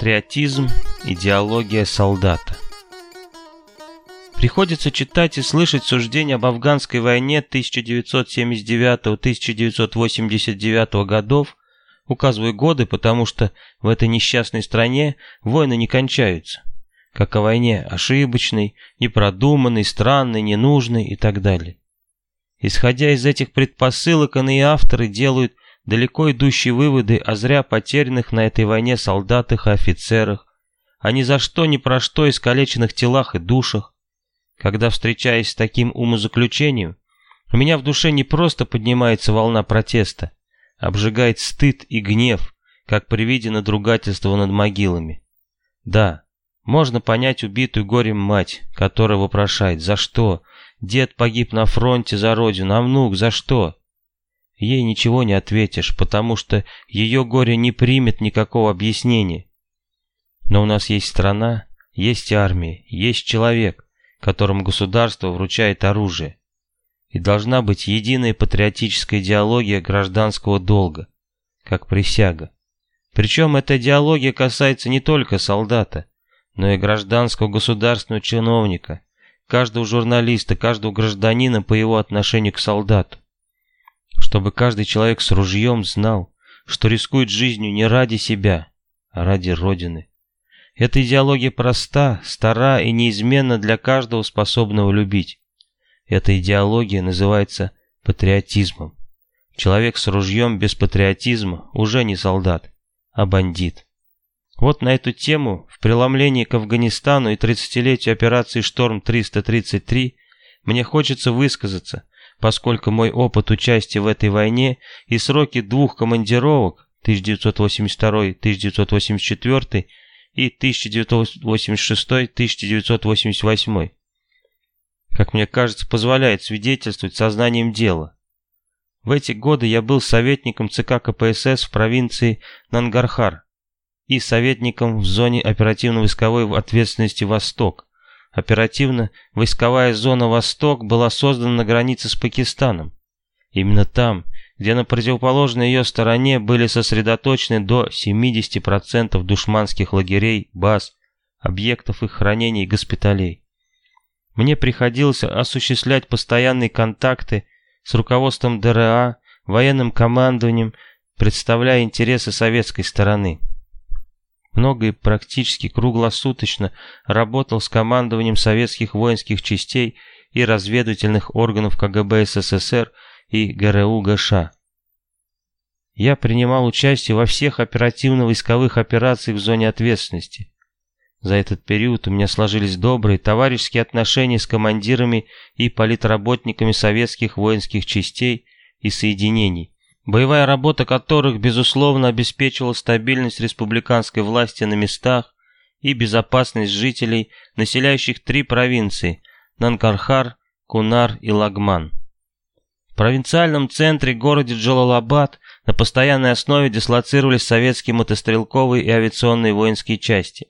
Патриотизм, идеология солдата. Приходится читать и слышать суждения об афганской войне 1979-1989 годов, указываю годы, потому что в этой несчастной стране войны не кончаются, как о войне ошибочной, непродуманной, странной, ненужной и так далее. Исходя из этих предпосылок, иные авторы делают далеко идущие выводы о зря потерянных на этой войне солдатах и офицерах, а ни за что ни про что искалеченных телах и душах. Когда встречаясь с таким умозаключением, у меня в душе не просто поднимается волна протеста, обжигает стыд и гнев, как при виде надругательства над могилами. Да, можно понять убитую горем мать, которая вопрошает «За что?», Дед погиб на фронте за родину, а внук за что? Ей ничего не ответишь, потому что ее горе не примет никакого объяснения. Но у нас есть страна, есть армия, есть человек, которому государство вручает оружие. И должна быть единая патриотическая идеология гражданского долга, как присяга. Причем эта идеология касается не только солдата, но и гражданского государственного чиновника, каждого журналиста, каждого гражданина по его отношению к солдату чтобы каждый человек с ружьем знал, что рискует жизнью не ради себя, а ради Родины. Эта идеология проста, стара и неизменна для каждого способного любить. Эта идеология называется патриотизмом. Человек с ружьем без патриотизма уже не солдат, а бандит. Вот на эту тему в преломлении к Афганистану и 30-летию операции «Шторм-333» мне хочется высказаться, поскольку мой опыт участия в этой войне и сроки двух командировок 1982-1984 и 1986-1988, как мне кажется, позволяет свидетельствовать сознанием дела. В эти годы я был советником ЦК КПСС в провинции Нангархар и советником в зоне оперативно-войсковой ответственности «Восток», Оперативно-войсковая зона «Восток» была создана на границе с Пакистаном. Именно там, где на противоположной ее стороне были сосредоточены до 70% душманских лагерей, баз, объектов их хранения и госпиталей. Мне приходилось осуществлять постоянные контакты с руководством ДРА, военным командованием, представляя интересы советской стороны много и практически круглосуточно работал с командованием советских воинских частей и разведывательных органов КГБ СССР и ГРУ ГШ. Я принимал участие во всех оперативно-войсковых операциях в зоне ответственности. За этот период у меня сложились добрые товарищеские отношения с командирами и политработниками советских воинских частей и соединений, боевая работа которых, безусловно, обеспечивала стабильность республиканской власти на местах и безопасность жителей, населяющих три провинции – Нанкархар, Кунар и Лагман. В провинциальном центре городе Джалалабад на постоянной основе дислоцировались советские мотострелковые и авиационные воинские части.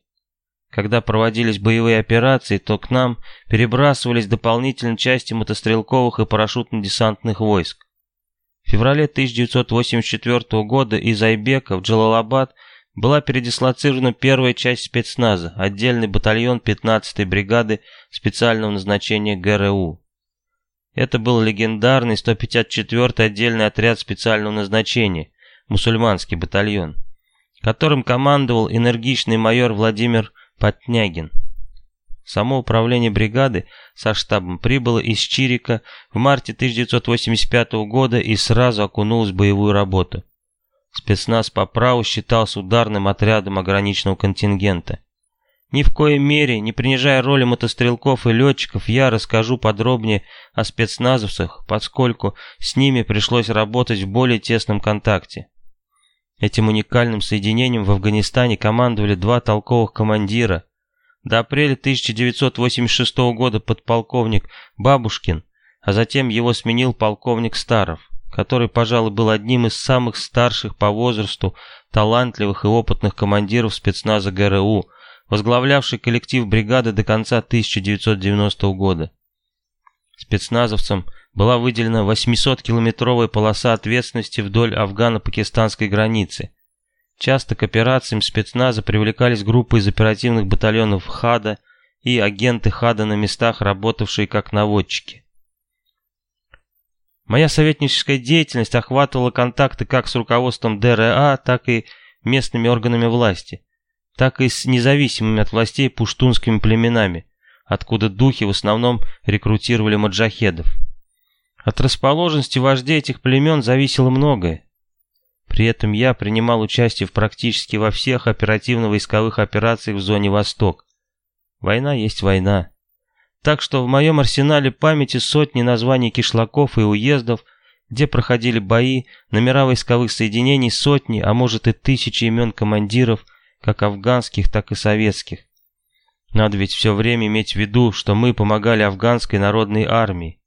Когда проводились боевые операции, то к нам перебрасывались дополнительные части мотострелковых и парашютно-десантных войск. Феврале 1984 года из Айбека в Джалалабад была передислоцирована первая часть спецназа, отдельный батальон 15-й бригады специального назначения ГРУ. Это был легендарный 154-й отдельный отряд специального назначения, мусульманский батальон, которым командовал энергичный майор Владимир Потнягин. Само управление бригады со штабом прибыло из Чирика в марте 1985 года и сразу окунулось в боевую работу. Спецназ по праву считался ударным отрядом ограниченного контингента. Ни в коей мере, не принижая роли мотострелков и летчиков, я расскажу подробнее о спецназовцах, поскольку с ними пришлось работать в более тесном контакте. Этим уникальным соединением в Афганистане командовали два толковых командира – до апреля 1986 года подполковник Бабушкин, а затем его сменил полковник Старов, который, пожалуй, был одним из самых старших по возрасту, талантливых и опытных командиров спецназа ГРУ, возглавлявший коллектив бригады до конца 1990 года. Спецназовцам была выделена 800-километровая полоса ответственности вдоль афгано-пакистанской границы – Часто к операциям спецназа привлекались группы из оперативных батальонов ХАДа и агенты ХАДа на местах, работавшие как наводчики. Моя советническая деятельность охватывала контакты как с руководством ДРА, так и местными органами власти, так и с независимыми от властей пуштунскими племенами, откуда духи в основном рекрутировали маджахедов. От расположенности вождей этих племен зависело многое. При этом я принимал участие в практически во всех оперативно-войсковых операциях в зоне Восток. Война есть война. Так что в моем арсенале памяти сотни названий кишлаков и уездов, где проходили бои, номера войсковых соединений, сотни, а может и тысячи имен командиров, как афганских, так и советских. Надо ведь все время иметь в виду, что мы помогали афганской народной армии.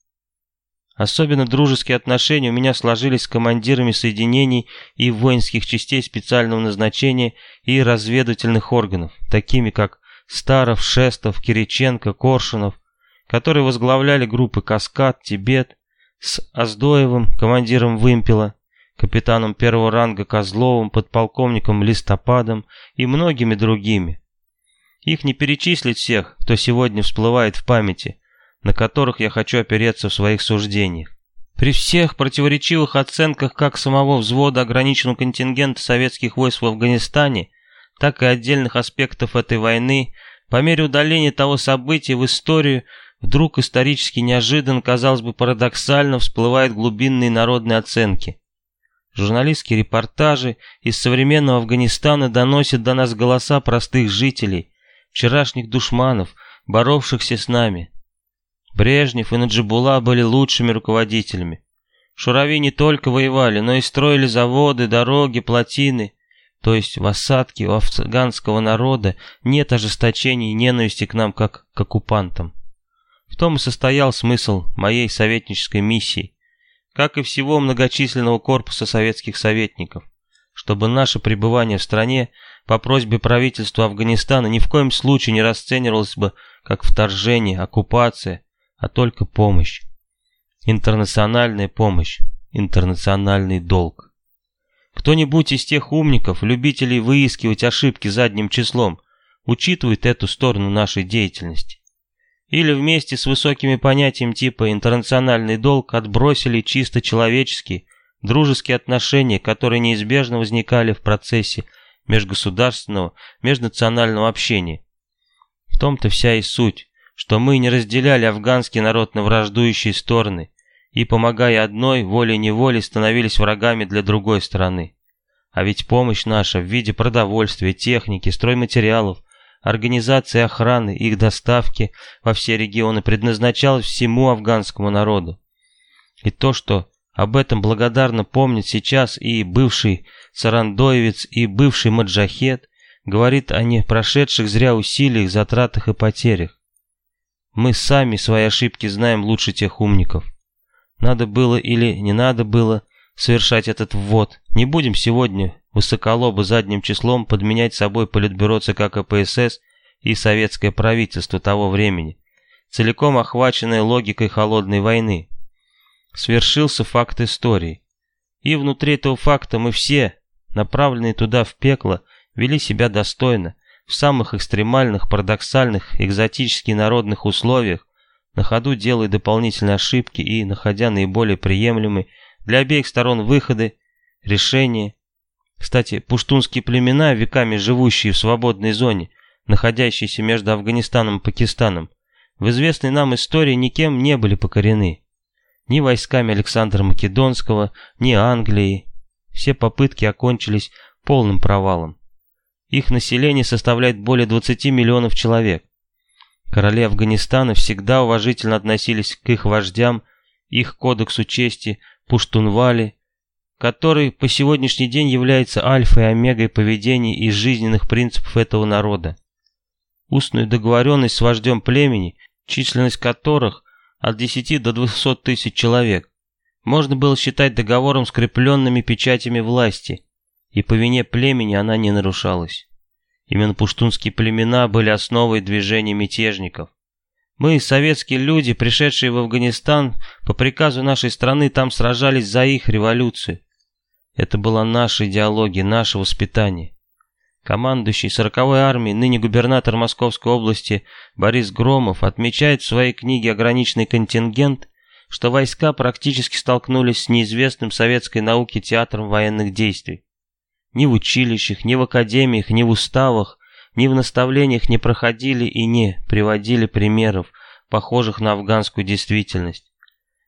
Особенно дружеские отношения у меня сложились с командирами соединений и воинских частей специального назначения и разведывательных органов, такими как Старов, Шестов, Кириченко, Коршунов, которые возглавляли группы «Каскад», «Тибет», с Аздоевым, командиром «Вымпела», капитаном первого ранга Козловым, подполковником Листопадом и многими другими. Их не перечислить всех, кто сегодня всплывает в памяти, на которых я хочу опереться в своих суждениях. При всех противоречивых оценках как самого взвода ограниченного контингента советских войск в Афганистане, так и отдельных аспектов этой войны, по мере удаления того события в историю, вдруг исторически неожиданно, казалось бы, парадоксально всплывают глубинные народные оценки. Журналистские репортажи из современного Афганистана доносят до нас голоса простых жителей, вчерашних душманов, боровшихся с нами. Брежнев и Наджибула были лучшими руководителями. Шурави не только воевали, но и строили заводы, дороги, плотины. То есть в осадке у афганского народа нет ожесточения и ненависти к нам как к оккупантам. В том и состоял смысл моей советнической миссии, как и всего многочисленного корпуса советских советников, чтобы наше пребывание в стране по просьбе правительства Афганистана ни в коем случае не расценивалось бы как вторжение, оккупация, а только помощь. Интернациональная помощь, интернациональный долг. Кто-нибудь из тех умников, любителей выискивать ошибки задним числом, учитывает эту сторону нашей деятельности? Или вместе с высокими понятиями типа «интернациональный долг» отбросили чисто человеческие, дружеские отношения, которые неизбежно возникали в процессе межгосударственного, межнационального общения. В том-то вся и суть, что мы не разделяли афганский народ на враждующие стороны и, помогая одной, волей-неволей становились врагами для другой стороны. А ведь помощь наша в виде продовольствия, техники, стройматериалов, организации охраны, их доставки во все регионы предназначалась всему афганскому народу. И то, что об этом благодарно помнит сейчас и бывший сарандоевец, и бывший маджахет, говорит о не прошедших зря усилиях, затратах и потерях. Мы сами свои ошибки знаем лучше тех умников. Надо было или не надо было совершать этот ввод. Не будем сегодня высоколобо задним числом подменять собой политбюро ЦК КПСС и советское правительство того времени, целиком охваченное логикой холодной войны свершился факт истории. И внутри этого факта мы все, направленные туда в пекло, вели себя достойно, в самых экстремальных, парадоксальных, экзотически народных условиях, на ходу делая дополнительные ошибки и находя наиболее приемлемые для обеих сторон выходы, решения. Кстати, пуштунские племена, веками живущие в свободной зоне, находящиеся между Афганистаном и Пакистаном, в известной нам истории никем не были покорены ни войсками Александра Македонского, ни Англии. Все попытки окончились полным провалом. Их население составляет более 20 миллионов человек. Короли Афганистана всегда уважительно относились к их вождям, их кодексу чести Пуштунвали, который по сегодняшний день является альфой и омегой поведения и жизненных принципов этого народа. Устную договоренность с вождем племени, численность которых от 10 до 200 тысяч человек, можно было считать договором скрепленными печатями власти, и по вине племени она не нарушалась. Именно пуштунские племена были основой движения мятежников. Мы, советские люди, пришедшие в Афганистан, по приказу нашей страны там сражались за их революцию. Это была наша идеология, наше воспитание. Командующий 40-й армией, ныне губернатор Московской области Борис Громов отмечает в своей книге «Ограниченный контингент», что войска практически столкнулись с неизвестным советской науке театром военных действий. Ни в училищах, ни в академиях, ни в уставах, ни в наставлениях не проходили и не приводили примеров, похожих на афганскую действительность.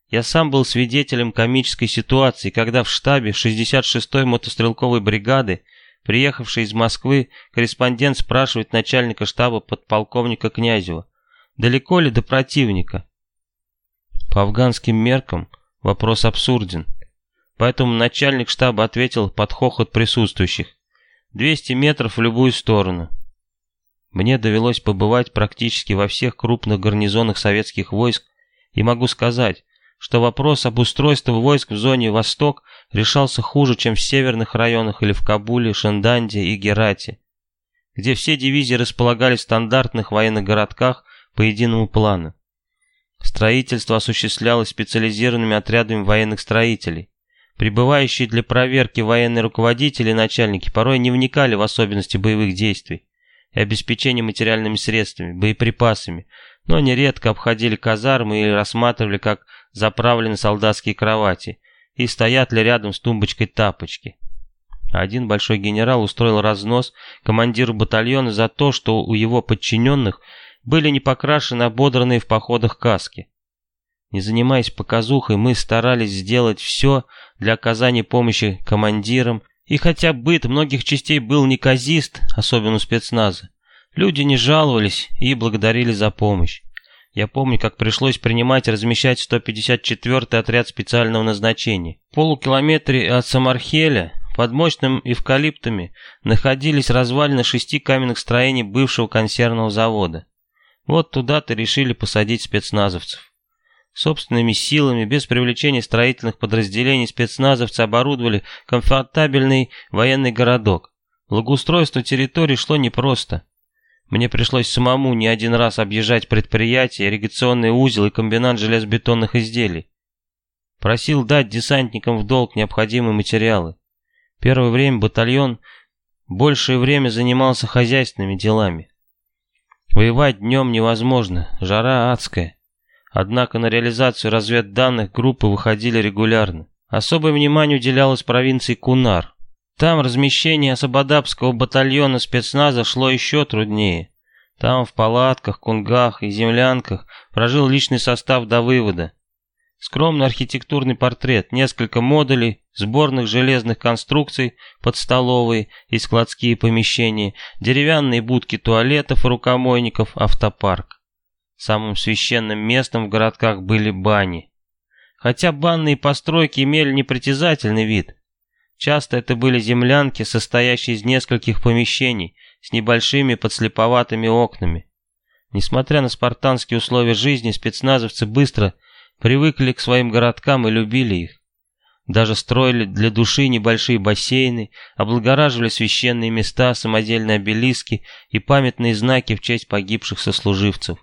Я сам был свидетелем комической ситуации, когда в штабе 66-й мотострелковой бригады, приехавший из Москвы, корреспондент спрашивает начальника штаба подполковника Князева, далеко ли до противника. По афганским меркам вопрос абсурден. Поэтому начальник штаба ответил под хохот присутствующих. 200 метров в любую сторону. Мне довелось побывать практически во всех крупных гарнизонах советских войск и могу сказать, что вопрос об устройстве войск в зоне Восток решался хуже, чем в северных районах или в Кабуле, Шенданде и Герате, где все дивизии располагались в стандартных военных городках по единому плану. Строительство осуществлялось специализированными отрядами военных строителей. Прибывающие для проверки военные руководители и начальники порой не вникали в особенности боевых действий и обеспечения материальными средствами, боеприпасами, но нередко обходили казармы и рассматривали, как заправлены солдатские кровати и стоят ли рядом с тумбочкой тапочки. Один большой генерал устроил разнос командиру батальона за то, что у его подчиненных были не покрашены ободранные в походах каски. Не занимаясь показухой, мы старались сделать все для оказания помощи командирам, и хотя быт многих частей был неказист, особенно спецназа, люди не жаловались и благодарили за помощь. Я помню, как пришлось принимать и размещать 154-й отряд специального назначения. В полукилометре от Самархеля под мощным эвкалиптами находились развалины шести каменных строений бывшего консервного завода. Вот туда-то решили посадить спецназовцев. Собственными силами, без привлечения строительных подразделений, спецназовцы оборудовали комфортабельный военный городок. Благоустройство территории шло непросто. Мне пришлось самому не один раз объезжать предприятия, ирригационный узел и комбинат железобетонных изделий. Просил дать десантникам в долг необходимые материалы. Первое время батальон большее время занимался хозяйственными делами. Воевать днем невозможно, жара адская. Однако на реализацию разведданных группы выходили регулярно. Особое внимание уделялось провинции Кунар. Там размещение Сабадабского батальона спецназа шло еще труднее. Там в палатках, кунгах и землянках прожил личный состав до вывода. Скромный архитектурный портрет, несколько модулей, сборных железных конструкций под столовые и складские помещения, деревянные будки туалетов и рукомойников, автопарк. Самым священным местом в городках были бани. Хотя банные постройки имели непритязательный вид. Часто это были землянки, состоящие из нескольких помещений, с небольшими подслеповатыми окнами. Несмотря на спартанские условия жизни, спецназовцы быстро привыкли к своим городкам и любили их. Даже строили для души небольшие бассейны, облагораживали священные места, самодельные обелиски и памятные знаки в честь погибших сослуживцев.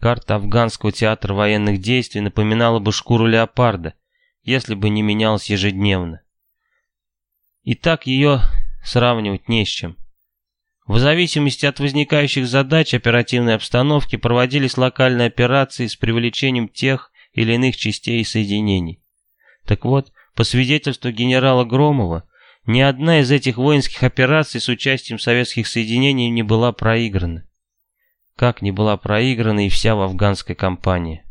Карта афганского театра военных действий напоминала бы шкуру леопарда, если бы не менялась ежедневно. И так ее сравнивать не с чем. В зависимости от возникающих задач оперативной обстановки проводились локальные операции с привлечением тех или иных частей и соединений. Так вот, по свидетельству генерала Громова, ни одна из этих воинских операций с участием советских соединений не была проиграна как не была проиграна и вся в афганской кампании.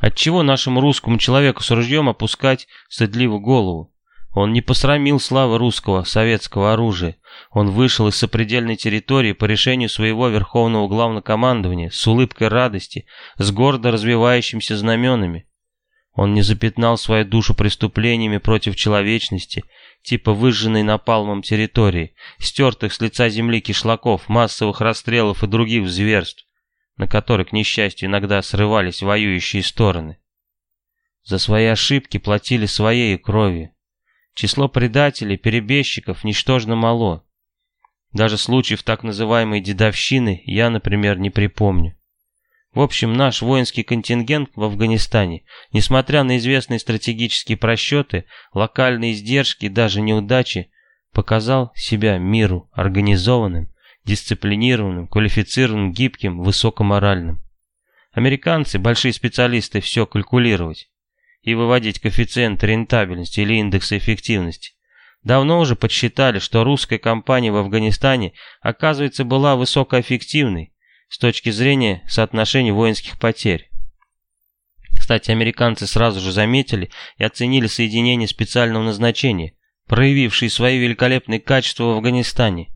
Отчего нашему русскому человеку с ружьем опускать стыдливо голову? Он не посрамил славы русского советского оружия. Он вышел из сопредельной территории по решению своего верховного главнокомандования с улыбкой радости, с гордо развивающимися знаменами. Он не запятнал свою душу преступлениями против человечности, типа выжженной напалмом территории, стертых с лица земли кишлаков, массовых расстрелов и других зверств, на которые, к несчастью, иногда срывались воюющие стороны. За свои ошибки платили своей кровью. Число предателей, перебежчиков ничтожно мало. Даже случаев так называемой дедовщины я, например, не припомню. В общем, наш воинский контингент в Афганистане, несмотря на известные стратегические просчеты, локальные издержки и даже неудачи, показал себя миру организованным, дисциплинированным, квалифицированным, гибким, высокоморальным. Американцы – большие специалисты все калькулировать и выводить коэффициент рентабельности или индекс эффективности. Давно уже подсчитали, что русская компания в Афганистане, оказывается, была высокоэффективной, с точки зрения соотношения воинских потерь. Кстати, американцы сразу же заметили и оценили соединение специального назначения, проявившие свои великолепные качества в Афганистане.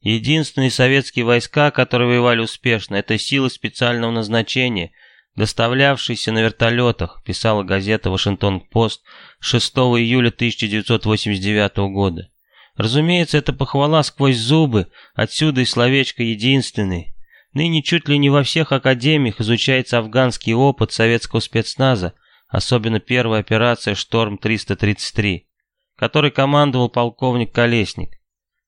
Единственные советские войска, которые воевали успешно, это силы специального назначения, доставлявшиеся на вертолетах, писала газета «Вашингтон-Пост» 6 июля 1989 года. Разумеется, это похвала сквозь зубы, отсюда и словечко «единственный». Ныне чуть ли не во всех академиях изучается афганский опыт советского спецназа, особенно первая операция «Шторм-333», которой командовал полковник Колесник.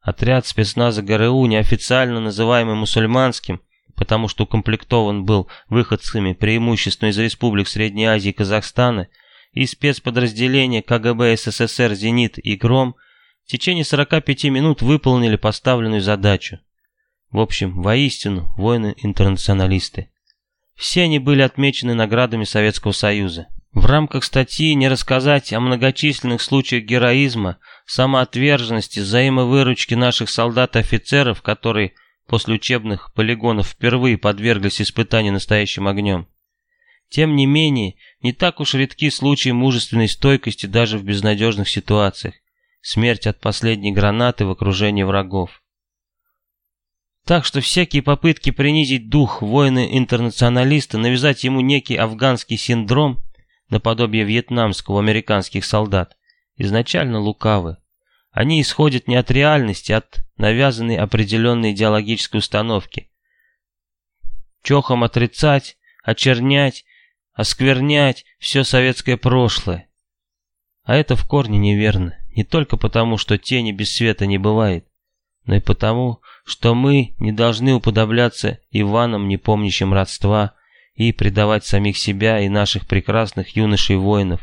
Отряд спецназа ГРУ, неофициально называемый мусульманским, потому что укомплектован был выходцами преимущественно из республик Средней Азии и Казахстана, и спецподразделения КГБ СССР «Зенит» и «Гром» в течение 45 минут выполнили поставленную задачу. В общем, воистину, воины-интернационалисты. Все они были отмечены наградами Советского Союза. В рамках статьи не рассказать о многочисленных случаях героизма, самоотверженности, взаимовыручки наших солдат и офицеров, которые после учебных полигонов впервые подверглись испытанию настоящим огнем. Тем не менее, не так уж редки случаи мужественной стойкости даже в безнадежных ситуациях. Смерть от последней гранаты в окружении врагов. Так что всякие попытки принизить дух воина-интернационалиста, навязать ему некий афганский синдром, наподобие вьетнамского американских солдат, изначально лукавы. Они исходят не от реальности, а от навязанной определенной идеологической установки. Чохом отрицать, очернять, осквернять все советское прошлое. А это в корне неверно, не только потому, что тени без света не бывает, но и потому, что мы не должны уподобляться Иванам, не помнящим родства, и предавать самих себя и наших прекрасных юношей-воинов,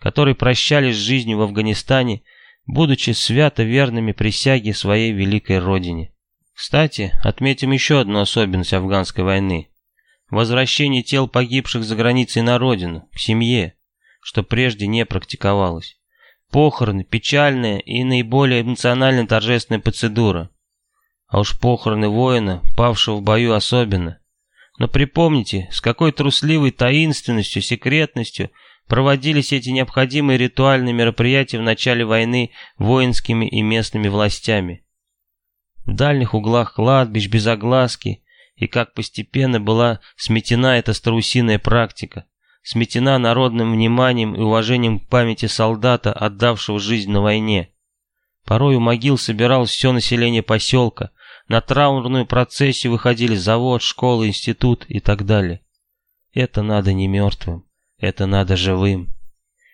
которые прощались с жизнью в Афганистане, будучи свято верными присяге своей великой родине. Кстати, отметим еще одну особенность афганской войны. Возвращение тел погибших за границей на родину, к семье, что прежде не практиковалось. Похороны, печальная и наиболее эмоционально торжественная процедура. А уж похороны воина, павшего в бою особенно. Но припомните, с какой трусливой таинственностью, секретностью проводились эти необходимые ритуальные мероприятия в начале войны воинскими и местными властями. В дальних углах кладбищ без огласки, и как постепенно была сметена эта страусиная практика, сметена народным вниманием и уважением к памяти солдата, отдавшего жизнь на войне. Порой у могил собиралось все население поселка, на траурную процессию выходили завод, школа, институт и так далее. Это надо не мертвым, это надо живым.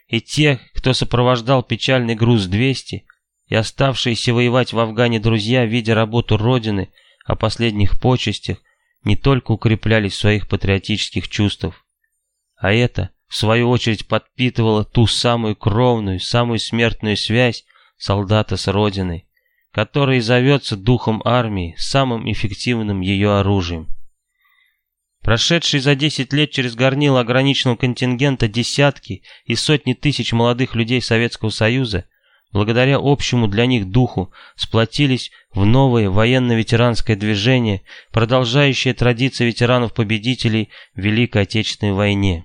И тех, кто сопровождал печальный груз 200, и оставшиеся воевать в Афгане друзья, видя работу Родины о последних почестях, не только укреплялись своих патриотических чувствах, а это, в свою очередь, подпитывало ту самую кровную, самую смертную связь солдата с Родиной который зовется духом армии, самым эффективным ее оружием. Прошедшие за 10 лет через горнило ограниченного контингента десятки и сотни тысяч молодых людей Советского Союза, благодаря общему для них духу, сплотились в новое военно-ветеранское движение, продолжающее традиции ветеранов-победителей в Великой Отечественной войне.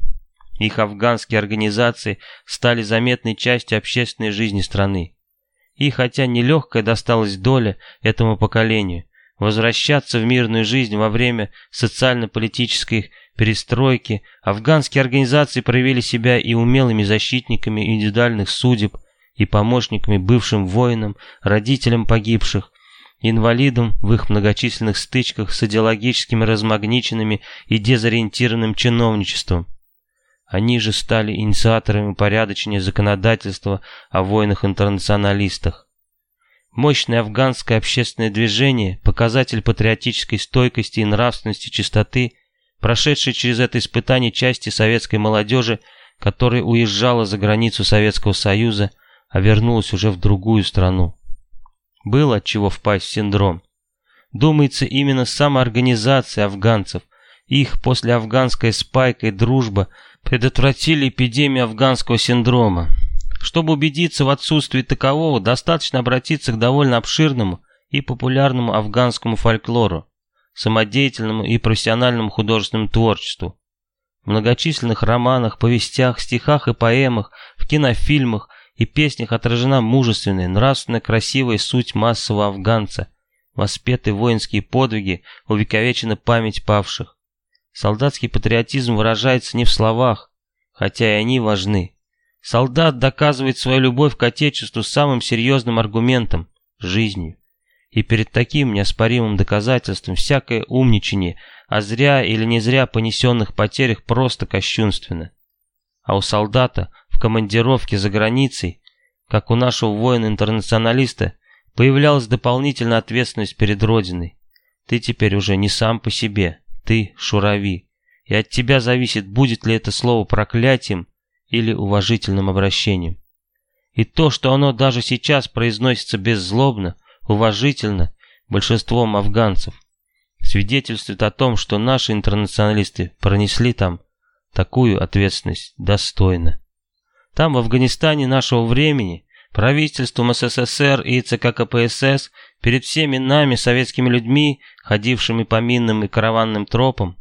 Их афганские организации стали заметной частью общественной жизни страны. И хотя нелегкая досталась доля этому поколению, возвращаться в мирную жизнь во время социально-политической перестройки, афганские организации проявили себя и умелыми защитниками индивидуальных судеб, и помощниками бывшим воинам, родителям погибших, инвалидам в их многочисленных стычках с идеологическими размагниченными и дезориентированным чиновничеством. Они же стали инициаторами упорядочения законодательства о войнах-интернационалистах. Мощное афганское общественное движение, показатель патриотической стойкости и нравственности чистоты, прошедшей через это испытание части советской молодежи, которая уезжала за границу Советского Союза, а вернулась уже в другую страну. Было от чего впасть в синдром. Думается, именно самоорганизация афганцев, их послеафганская спайка и дружба предотвратили эпидемию афганского синдрома. Чтобы убедиться в отсутствии такового, достаточно обратиться к довольно обширному и популярному афганскому фольклору, самодеятельному и профессиональному художественному творчеству. В многочисленных романах, повестях, стихах и поэмах, в кинофильмах и песнях отражена мужественная, нравственно красивая суть массового афганца, воспеты воинские подвиги, увековечена память павших. Солдатский патриотизм выражается не в словах, хотя и они важны. Солдат доказывает свою любовь к Отечеству самым серьезным аргументом – жизнью. И перед таким неоспоримым доказательством всякое умничание о зря или не зря понесенных потерях просто кощунственно. А у солдата в командировке за границей, как у нашего воина-интернационалиста, появлялась дополнительная ответственность перед Родиной. Ты теперь уже не сам по себе, ты шурави, и от тебя зависит, будет ли это слово проклятием или уважительным обращением. И то, что оно даже сейчас произносится беззлобно, уважительно большинством афганцев, свидетельствует о том, что наши интернационалисты пронесли там такую ответственность достойно. Там, в Афганистане нашего времени, правительством СССР и ЦК КПСС перед всеми нами, советскими людьми, ходившими по минным и караванным тропам,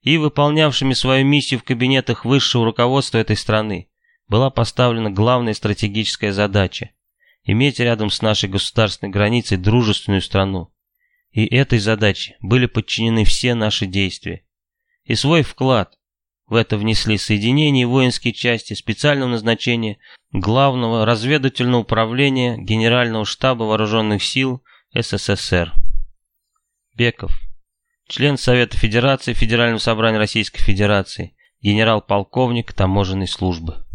и выполнявшими свою миссию в кабинетах высшего руководства этой страны, была поставлена главная стратегическая задача – иметь рядом с нашей государственной границей дружественную страну. И этой задаче были подчинены все наши действия. И свой вклад в это внесли соединения воинские части специального назначения Главного разведывательного управления Генерального штаба Вооруженных сил СССР. Беков. Член Совета Федерации Федерального собрания Российской Федерации. Генерал-полковник таможенной службы.